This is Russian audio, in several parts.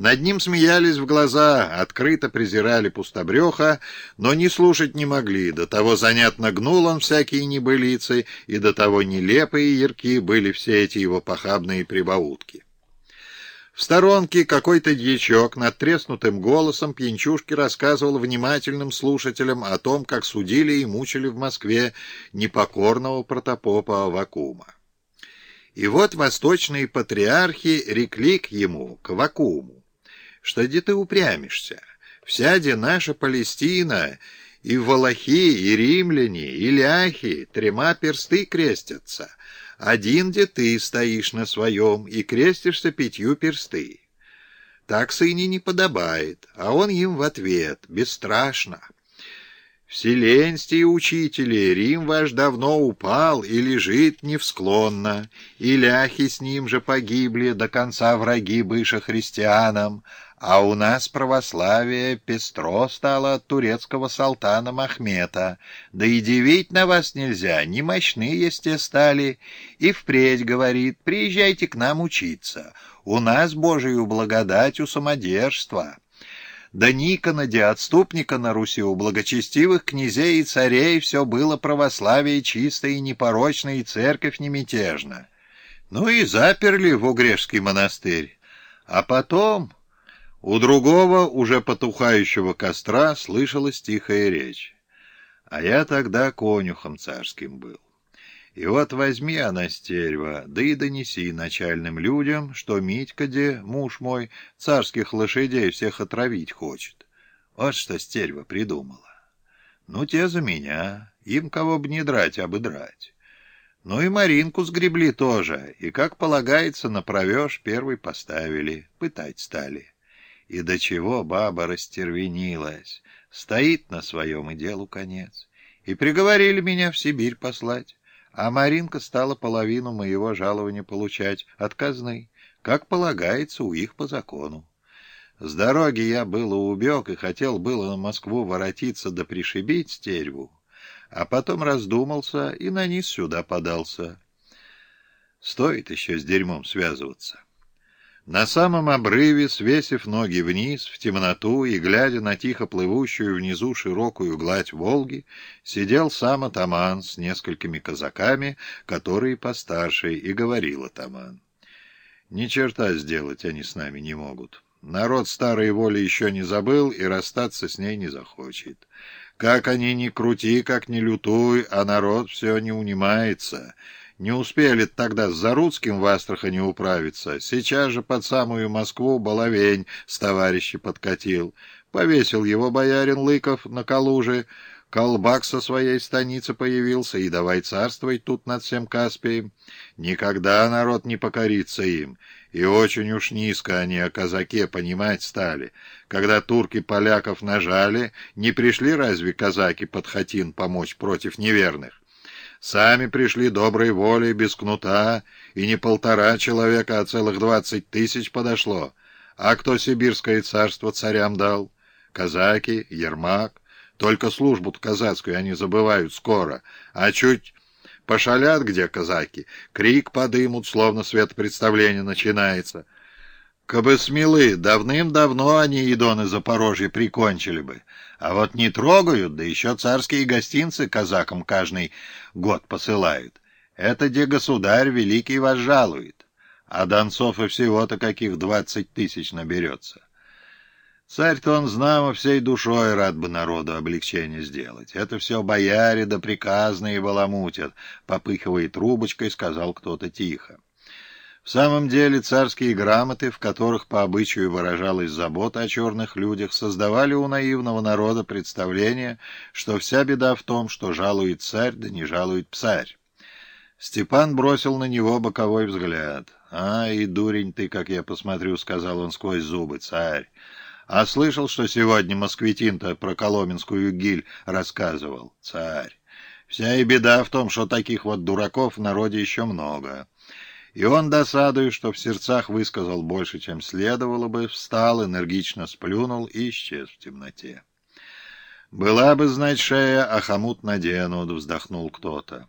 Над ним смеялись в глаза, открыто презирали пустобреха, но не слушать не могли, до того занятно гнул он всякие небылицы, и до того нелепые и яркие были все эти его похабные прибаутки. В сторонке какой-то дьячок над треснутым голосом пьянчушки рассказывал внимательным слушателям о том, как судили и мучили в Москве непокорного протопопа Авакума. И вот восточные патриархи рекли к ему, к Авакуму что где ты упрямишься? Вся де наша Палестина, и Валахи, и римляне, и ляхи, трема персты крестятся. Один де ты стоишь на своем и крестишься пятью персты. Так сыне не подобает, а он им в ответ, бесстрашно. Вселенстие учители, Рим ваш давно упал и лежит невсклонно, и ляхи с ним же погибли, до конца враги быша христианам, а у нас православие пестро стало от турецкого салтана Махмета. Да и дивить на вас нельзя, не мощные сте стали. И впредь говорит, приезжайте к нам учиться. У нас Божию благодать у самодержства. Да Никона, де отступника на Руси, у благочестивых князей и царей все было православие чистое и непорочное, и церковь не мятежна. Ну и заперли в Угрешский монастырь. А потом... У другого, уже потухающего костра, слышалась тихая речь. А я тогда конюхом царским был. И вот возьми она стерва, да и донеси начальным людям, что Митька, де, муж мой, царских лошадей всех отравить хочет. Вот что стерва придумала. Ну, те за меня, им кого б не драть, а бы драть. Ну и Маринку сгребли тоже, и, как полагается, на провеж первый поставили, пытать стали. И до чего баба растервенилась, стоит на своем и делу конец. И приговорили меня в Сибирь послать, а Маринка стала половину моего жалования получать от казны, как полагается у их по закону. С дороги я было убег и хотел было на Москву воротиться да пришибить стерву, а потом раздумался и на низ сюда подался. Стоит еще с дерьмом связываться. На самом обрыве, свесив ноги вниз, в темноту и глядя на тихо плывущую внизу широкую гладь Волги, сидел сам атаман с несколькими казаками, которые постарше, и говорил атаман. «Ни черта сделать они с нами не могут. Народ старой воли еще не забыл и расстаться с ней не захочет. Как они ни крути, как ни лютуй, а народ все не унимается». Не успели тогда с Заруцким в Астрахани управиться. Сейчас же под самую Москву Баловень с товарищи подкатил. Повесил его боярин Лыков на Калуже. Колбак со своей станицы появился, и давай царствовать тут над всем Каспием. Никогда народ не покорится им, и очень уж низко они о казаке понимать стали. Когда турки поляков нажали, не пришли разве казаки под Хатин помочь против неверных? Сами пришли доброй волей, без кнута, и не полтора человека, а целых двадцать тысяч подошло. А кто сибирское царство царям дал? Казаки, Ермак. Только службу казацкую они забывают скоро. А чуть пошалят где казаки, крик подымут, словно светопредставление начинается. Кабы давным-давно они Идоны Запорожье прикончили бы. А вот не трогают, да еще царские гостинцы казакам каждый год посылают. Это где государь великий вас жалует. А донцов и всего-то каких двадцать тысяч наберется. Царь-то он, знамо, всей душой рад бы народу облегчение сделать. Это все бояре да приказные баламутят, попыхивая трубочкой, сказал кто-то тихо. В самом деле царские грамоты, в которых по обычаю выражалась забота о черных людях, создавали у наивного народа представление, что вся беда в том, что жалует царь, да не жалует псарь. Степан бросил на него боковой взгляд. «А, и дурень ты, как я посмотрю», — сказал он сквозь зубы, — «царь». А слышал, что сегодня москвитин-то про Коломенскую гиль рассказывал? Царь. Вся и беда в том, что таких вот дураков в народе еще много. И он, досадуя, что в сердцах высказал больше, чем следовало бы, встал, энергично сплюнул и исчез в темноте. «Была бы, знать, шея, а хомут наденут», — вздохнул кто-то.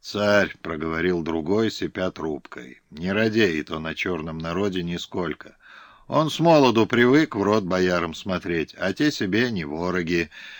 «Царь», — проговорил другой, сипя трубкой, — «не радеет он о черном народе нисколько. Он с молоду привык в рот боярам смотреть, а те себе не вороги.